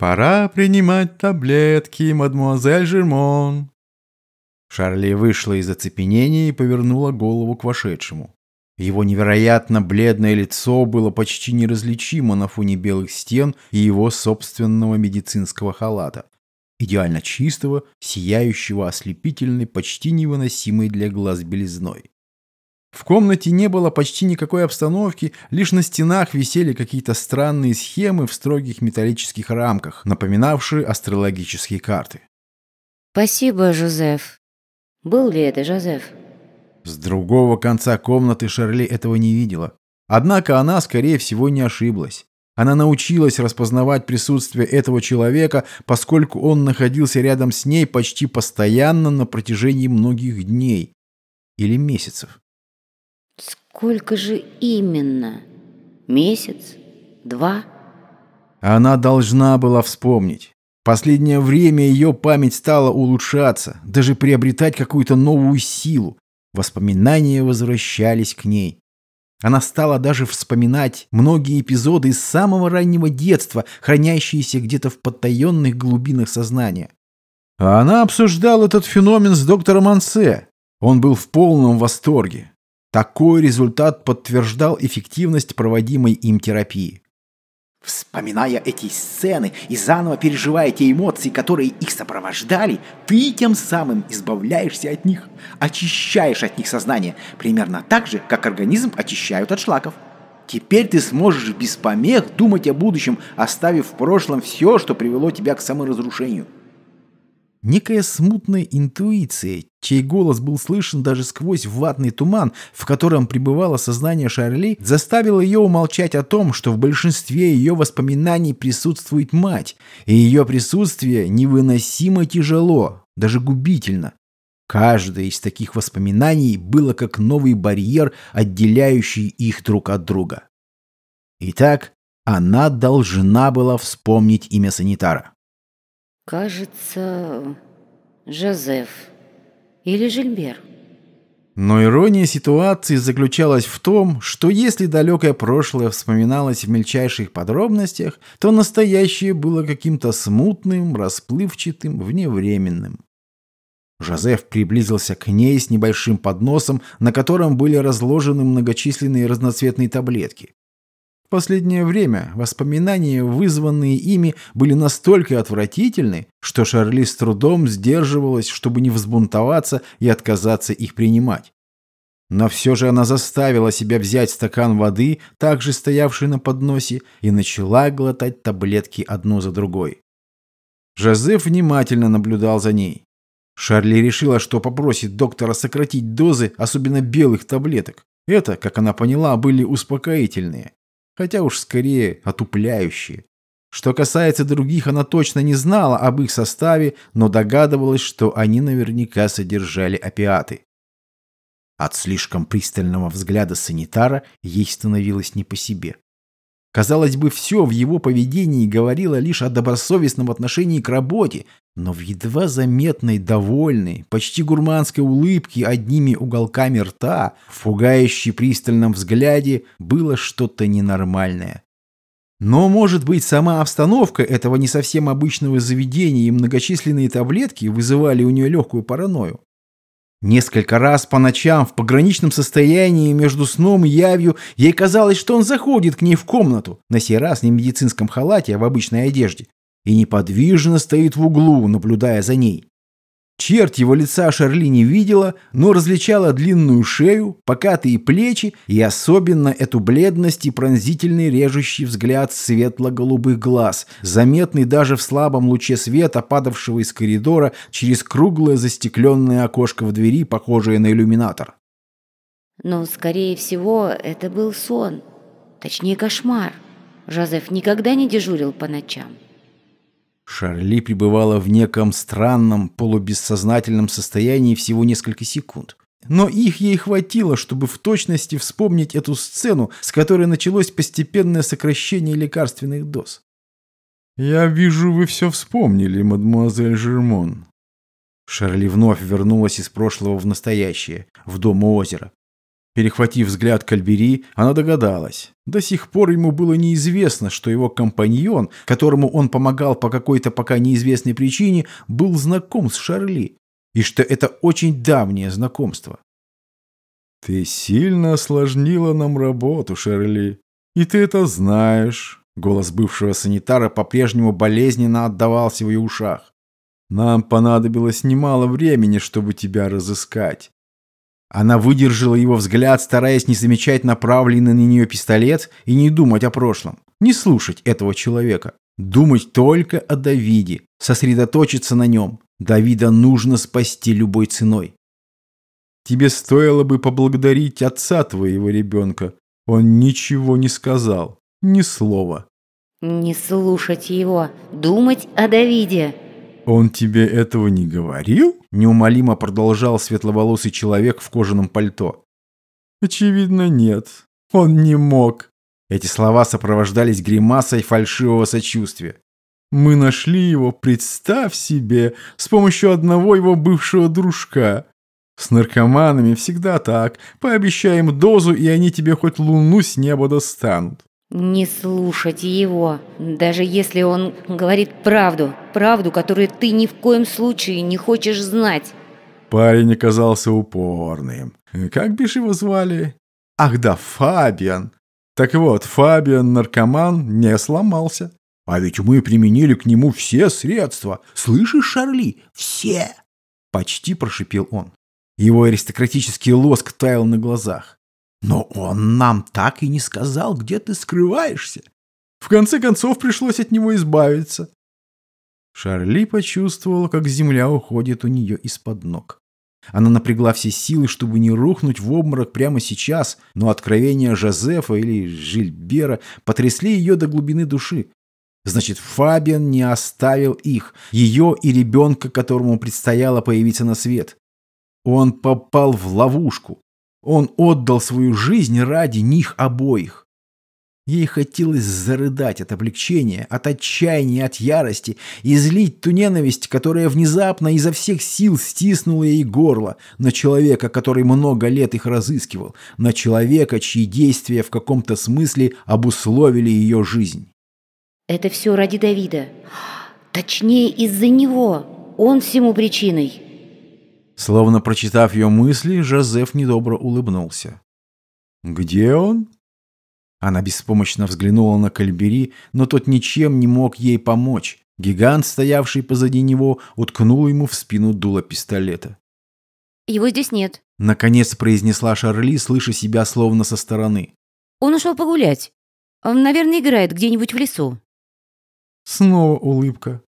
«Пора принимать таблетки, мадемуазель Жермон». Шарли вышла из оцепенения и повернула голову к вошедшему. Его невероятно бледное лицо было почти неразличимо на фоне белых стен и его собственного медицинского халата. Идеально чистого, сияющего ослепительной, почти невыносимой для глаз белизной. В комнате не было почти никакой обстановки, лишь на стенах висели какие-то странные схемы в строгих металлических рамках, напоминавшие астрологические карты. «Спасибо, Жозеф. Был ли это Жозеф?» С другого конца комнаты Шарли этого не видела. Однако она, скорее всего, не ошиблась. Она научилась распознавать присутствие этого человека, поскольку он находился рядом с ней почти постоянно на протяжении многих дней или месяцев. Сколько же именно? Месяц? Два? Она должна была вспомнить. Последнее время ее память стала улучшаться, даже приобретать какую-то новую силу. Воспоминания возвращались к ней. Она стала даже вспоминать многие эпизоды из самого раннего детства, хранящиеся где-то в подтаенных глубинах сознания. А она обсуждала этот феномен с доктором Ансе. Он был в полном восторге. Такой результат подтверждал эффективность проводимой им терапии. Вспоминая эти сцены и заново переживая те эмоции, которые их сопровождали, ты тем самым избавляешься от них, очищаешь от них сознание, примерно так же, как организм очищают от шлаков. Теперь ты сможешь без помех думать о будущем, оставив в прошлом все, что привело тебя к саморазрушению. Некая смутная интуиция, чей голос был слышен даже сквозь ватный туман, в котором пребывало сознание Шарли, заставила ее умолчать о том, что в большинстве ее воспоминаний присутствует мать, и ее присутствие невыносимо тяжело, даже губительно. Каждое из таких воспоминаний было как новый барьер, отделяющий их друг от друга. Итак, она должна была вспомнить имя санитара. Кажется, Жозеф или Жильбер. Но ирония ситуации заключалась в том, что если далекое прошлое вспоминалось в мельчайших подробностях, то настоящее было каким-то смутным, расплывчатым, вневременным. Жозеф приблизился к ней с небольшим подносом, на котором были разложены многочисленные разноцветные таблетки последнее время воспоминания, вызванные ими, были настолько отвратительны, что Шарли с трудом сдерживалась, чтобы не взбунтоваться и отказаться их принимать. Но все же она заставила себя взять стакан воды, также стоявший на подносе, и начала глотать таблетки одну за другой. Жозеф внимательно наблюдал за ней. Шарли решила, что попросит доктора сократить дозы, особенно белых таблеток. Это, как она поняла, были успокоительные хотя уж скорее отупляющие. Что касается других, она точно не знала об их составе, но догадывалась, что они наверняка содержали опиаты. От слишком пристального взгляда санитара ей становилось не по себе. Казалось бы, все в его поведении говорило лишь о добросовестном отношении к работе, но в едва заметной, довольной, почти гурманской улыбке одними уголками рта, в пугающей пристальном взгляде, было что-то ненормальное. Но, может быть, сама обстановка этого не совсем обычного заведения и многочисленные таблетки вызывали у нее легкую паранойю. Несколько раз по ночам в пограничном состоянии между сном и явью ей казалось, что он заходит к ней в комнату, на сей раз не в медицинском халате, а в обычной одежде, и неподвижно стоит в углу, наблюдая за ней. Черт его лица Шарли не видела, но различала длинную шею, покатые плечи и особенно эту бледность и пронзительный режущий взгляд светло-голубых глаз, заметный даже в слабом луче света, падавшего из коридора через круглое застекленное окошко в двери, похожее на иллюминатор. Но, скорее всего, это был сон, точнее кошмар. Жозеф никогда не дежурил по ночам. Шарли пребывала в неком странном, полубессознательном состоянии всего несколько секунд. Но их ей хватило, чтобы в точности вспомнить эту сцену, с которой началось постепенное сокращение лекарственных доз. «Я вижу, вы все вспомнили, мадемуазель Жермон». Шарли вновь вернулась из прошлого в настоящее, в дом у озера. Перехватив взгляд Кальбери, она догадалась. До сих пор ему было неизвестно, что его компаньон, которому он помогал по какой-то пока неизвестной причине, был знаком с Шарли, и что это очень давнее знакомство. «Ты сильно осложнила нам работу, Шарли, и ты это знаешь», голос бывшего санитара по-прежнему болезненно отдавался в ее ушах. «Нам понадобилось немало времени, чтобы тебя разыскать. Она выдержала его взгляд, стараясь не замечать направленный на нее пистолет и не думать о прошлом. Не слушать этого человека. Думать только о Давиде. Сосредоточиться на нем. Давида нужно спасти любой ценой. Тебе стоило бы поблагодарить отца твоего ребенка. Он ничего не сказал. Ни слова. Не слушать его. Думать о Давиде. «Он тебе этого не говорил?» – неумолимо продолжал светловолосый человек в кожаном пальто. «Очевидно, нет. Он не мог». Эти слова сопровождались гримасой фальшивого сочувствия. «Мы нашли его, представь себе, с помощью одного его бывшего дружка. С наркоманами всегда так. Пообещаем дозу, и они тебе хоть луну с неба достанут. Не слушать его, даже если он говорит правду, правду, которую ты ни в коем случае не хочешь знать. Парень оказался упорным. Как бишь его звали? Ах да, Фабиан. Так вот, Фабиан, наркоман, не сломался. А ведь мы применили к нему все средства. Слышишь, Шарли? Все. Почти прошипел он. Его аристократический лоск таял на глазах. Но он нам так и не сказал, где ты скрываешься. В конце концов пришлось от него избавиться. Шарли почувствовала, как земля уходит у нее из-под ног. Она напрягла все силы, чтобы не рухнуть в обморок прямо сейчас, но откровения Жозефа или Жильбера потрясли ее до глубины души. Значит, Фабиан не оставил их, ее и ребенка, которому предстояло появиться на свет. Он попал в ловушку. Он отдал свою жизнь ради них обоих. Ей хотелось зарыдать от облегчения, от отчаяния, от ярости, и злить ту ненависть, которая внезапно изо всех сил стиснула ей горло, на человека, который много лет их разыскивал, на человека, чьи действия в каком-то смысле обусловили ее жизнь. Это все ради Давида. Точнее, из-за него. Он всему причиной. Словно прочитав ее мысли, Жозеф недобро улыбнулся. «Где он?» Она беспомощно взглянула на Кальбери, но тот ничем не мог ей помочь. Гигант, стоявший позади него, уткнул ему в спину дуло пистолета. «Его здесь нет», — наконец произнесла Шарли, слыша себя словно со стороны. «Он ушел погулять. Он, наверное, играет где-нибудь в лесу». Снова улыбка.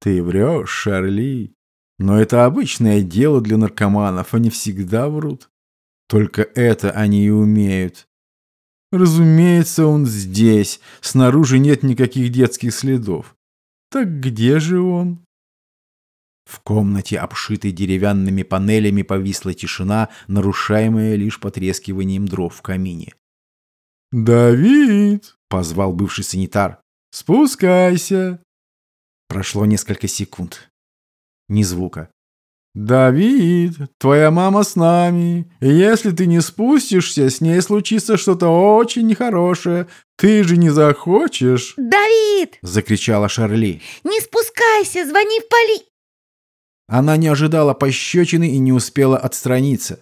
«Ты врешь, Шарли. Но это обычное дело для наркоманов, они всегда врут. Только это они и умеют. Разумеется, он здесь. Снаружи нет никаких детских следов. Так где же он? В комнате, обшитой деревянными панелями, повисла тишина, нарушаемая лишь потрескиванием дров в камине. «Давид!» — позвал бывший санитар. «Спускайся!» Прошло несколько секунд. Ни звука. «Давид, твоя мама с нами. Если ты не спустишься, с ней случится что-то очень нехорошее. Ты же не захочешь?» «Давид!» — закричала Шарли. «Не спускайся, звони в поли...» Она не ожидала пощечины и не успела отстраниться.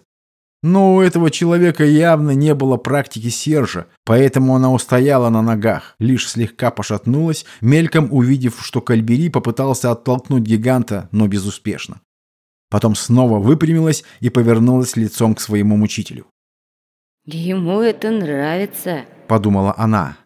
Но у этого человека явно не было практики Сержа, поэтому она устояла на ногах, лишь слегка пошатнулась, мельком увидев, что Кальбери попытался оттолкнуть гиганта, но безуспешно. Потом снова выпрямилась и повернулась лицом к своему мучителю. «Ему это нравится», — подумала она.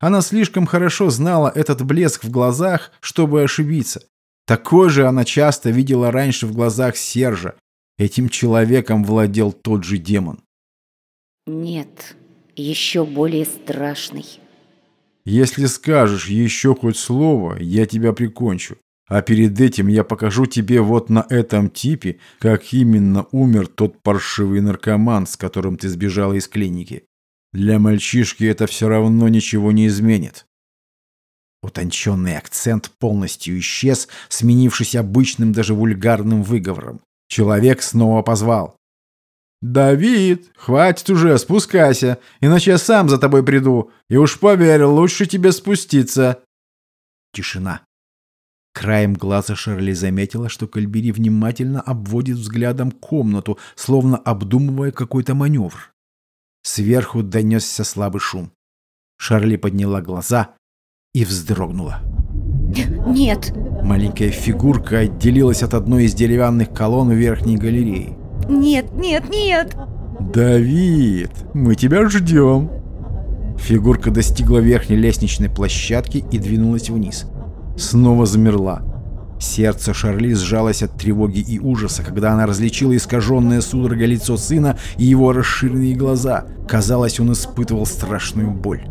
Она слишком хорошо знала этот блеск в глазах, чтобы ошибиться. Такой же она часто видела раньше в глазах Сержа, Этим человеком владел тот же демон. Нет, еще более страшный. Если скажешь еще хоть слово, я тебя прикончу. А перед этим я покажу тебе вот на этом типе, как именно умер тот паршивый наркоман, с которым ты сбежала из клиники. Для мальчишки это все равно ничего не изменит. Утонченный акцент полностью исчез, сменившись обычным даже вульгарным выговором. Человек снова позвал. «Давид, хватит уже, спускайся, иначе я сам за тобой приду. И уж поверь, лучше тебе спуститься». Тишина. Краем глаза Шерли заметила, что Кальбери внимательно обводит взглядом комнату, словно обдумывая какой-то маневр. Сверху донесся слабый шум. Шарли подняла глаза и вздрогнула. «Нет!» Маленькая фигурка отделилась от одной из деревянных колонн верхней галереи. «Нет, нет, нет!» «Давид, мы тебя ждем!» Фигурка достигла верхней лестничной площадки и двинулась вниз. Снова замерла. Сердце Шарли сжалось от тревоги и ужаса, когда она различила искаженное судорога лицо сына и его расширенные глаза. Казалось, он испытывал страшную боль.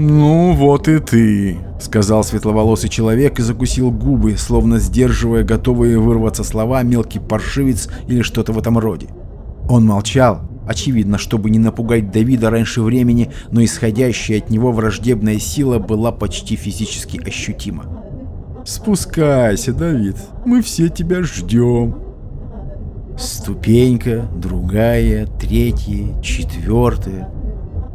«Ну, вот и ты», — сказал светловолосый человек и закусил губы, словно сдерживая готовые вырваться слова «мелкий паршивец» или что-то в этом роде. Он молчал, очевидно, чтобы не напугать Давида раньше времени, но исходящая от него враждебная сила была почти физически ощутима. «Спускайся, Давид, мы все тебя ждем». Ступенька, другая, третья, четвертая.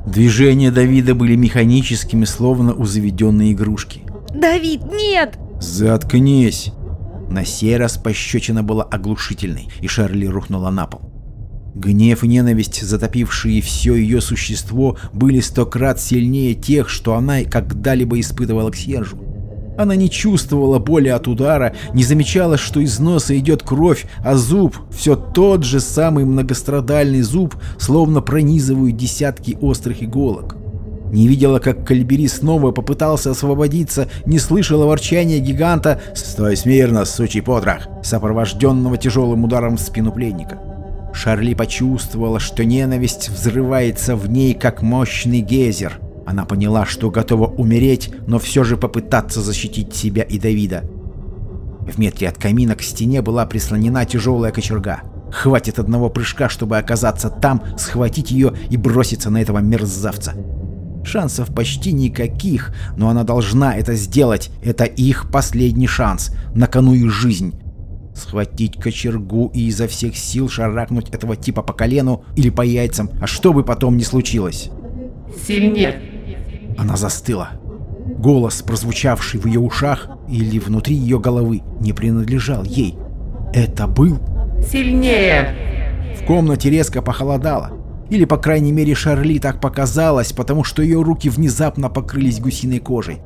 Движения Давида были механическими, словно у заведенной игрушки. «Давид, нет!» «Заткнись!» На сей раз пощечина была оглушительной, и Шарли рухнула на пол. Гнев и ненависть, затопившие все ее существо, были сто крат сильнее тех, что она когда-либо испытывала к Сержу. Она не чувствовала боли от удара, не замечала, что из носа идет кровь, а зуб, все тот же самый многострадальный зуб, словно пронизывают десятки острых иголок. Не видела, как Кальбери снова попытался освободиться, не слышала ворчания гиганта «Стой смирно, сучий потрох!», сопровожденного тяжелым ударом в спину пленника. Шарли почувствовала, что ненависть взрывается в ней, как мощный гейзер. Она поняла, что готова умереть, но все же попытаться защитить себя и Давида. В метре от камина к стене была прислонена тяжелая кочерга. Хватит одного прыжка, чтобы оказаться там, схватить ее и броситься на этого мерзавца. Шансов почти никаких, но она должна это сделать. Это их последний шанс. На кону их жизнь. Схватить кочергу и изо всех сил шарахнуть этого типа по колену или по яйцам, а что бы потом ни случилось. Сильнее. Она застыла. Голос, прозвучавший в ее ушах или внутри ее головы, не принадлежал ей. Это был... Сильнее. В комнате резко похолодало. Или, по крайней мере, Шарли так показалось, потому что ее руки внезапно покрылись гусиной кожей.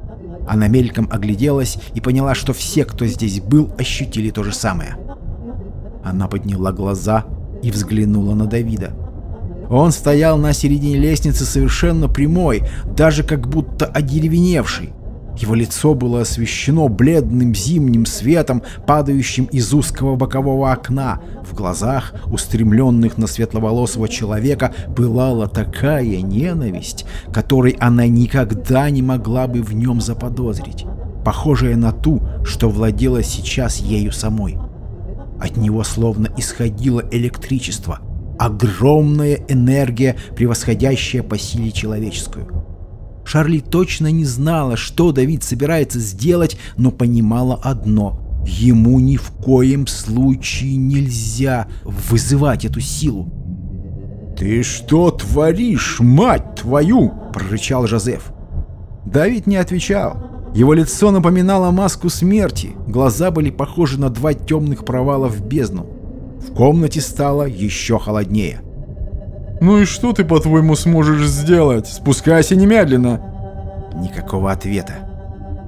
Она мельком огляделась и поняла, что все, кто здесь был, ощутили то же самое. Она подняла глаза и взглянула на Давида. Он стоял на середине лестницы совершенно прямой, даже как будто одеревеневший. Его лицо было освещено бледным зимним светом, падающим из узкого бокового окна. В глазах, устремленных на светловолосого человека, пылала такая ненависть, которой она никогда не могла бы в нем заподозрить, похожая на ту, что владела сейчас ею самой. От него словно исходило электричество, огромная энергия, превосходящая по силе человеческую. Шарли точно не знала, что Давид собирается сделать, но понимала одно — ему ни в коем случае нельзя вызывать эту силу. «Ты что творишь, мать твою?» — прорычал Жозеф. Давид не отвечал. Его лицо напоминало маску смерти, глаза были похожи на два темных провала в бездну. В комнате стало еще холоднее. «Ну и что ты, по-твоему, сможешь сделать? Спускайся немедленно!» Никакого ответа.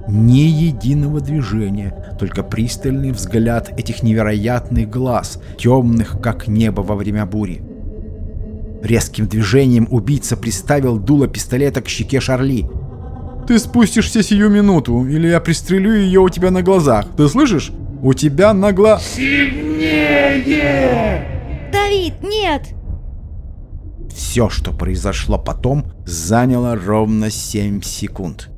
Ни единого движения, только пристальный взгляд этих невероятных глаз, темных, как небо во время бури. Резким движением убийца приставил дуло пистолета к щеке Шарли. «Ты спустишься сию минуту, или я пристрелю ее у тебя на глазах. Ты слышишь? У тебя на гла...» Сильнее! «Давид, нет!» Все, что произошло потом, заняло ровно 7 секунд.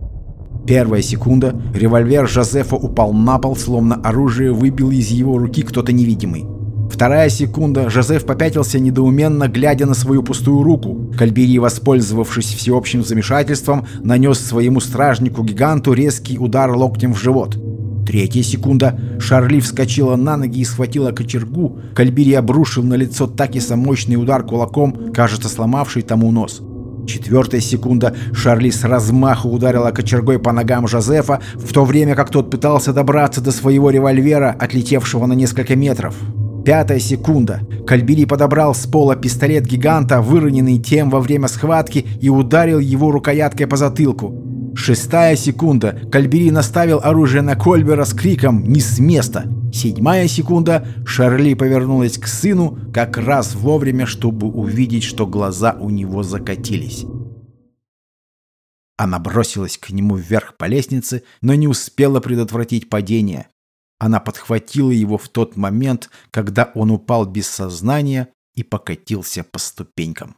Первая секунда, револьвер Жозефа упал на пол, словно оружие выбил из его руки кто-то невидимый. Вторая секунда, Жозеф попятился недоуменно, глядя на свою пустую руку. Кальбери, воспользовавшись всеобщим замешательством, нанес своему стражнику-гиганту резкий удар локтем в живот. Третья секунда. Шарли вскочила на ноги и схватила кочергу. Кальбири обрушил на лицо Такиса мощный удар кулаком, кажется, сломавший тому нос. Четвертая секунда. Шарли с размаху ударила кочергой по ногам Жозефа, в то время как тот пытался добраться до своего револьвера, отлетевшего на несколько метров. Пятая секунда. Кальбери подобрал с пола пистолет гиганта, выроненный тем во время схватки, и ударил его рукояткой по затылку. Шестая секунда. Кальбери наставил оружие на Кольбера с криком «Не с места!». Седьмая секунда. Шарли повернулась к сыну как раз вовремя, чтобы увидеть, что глаза у него закатились. Она бросилась к нему вверх по лестнице, но не успела предотвратить падение. Она подхватила его в тот момент, когда он упал без сознания и покатился по ступенькам.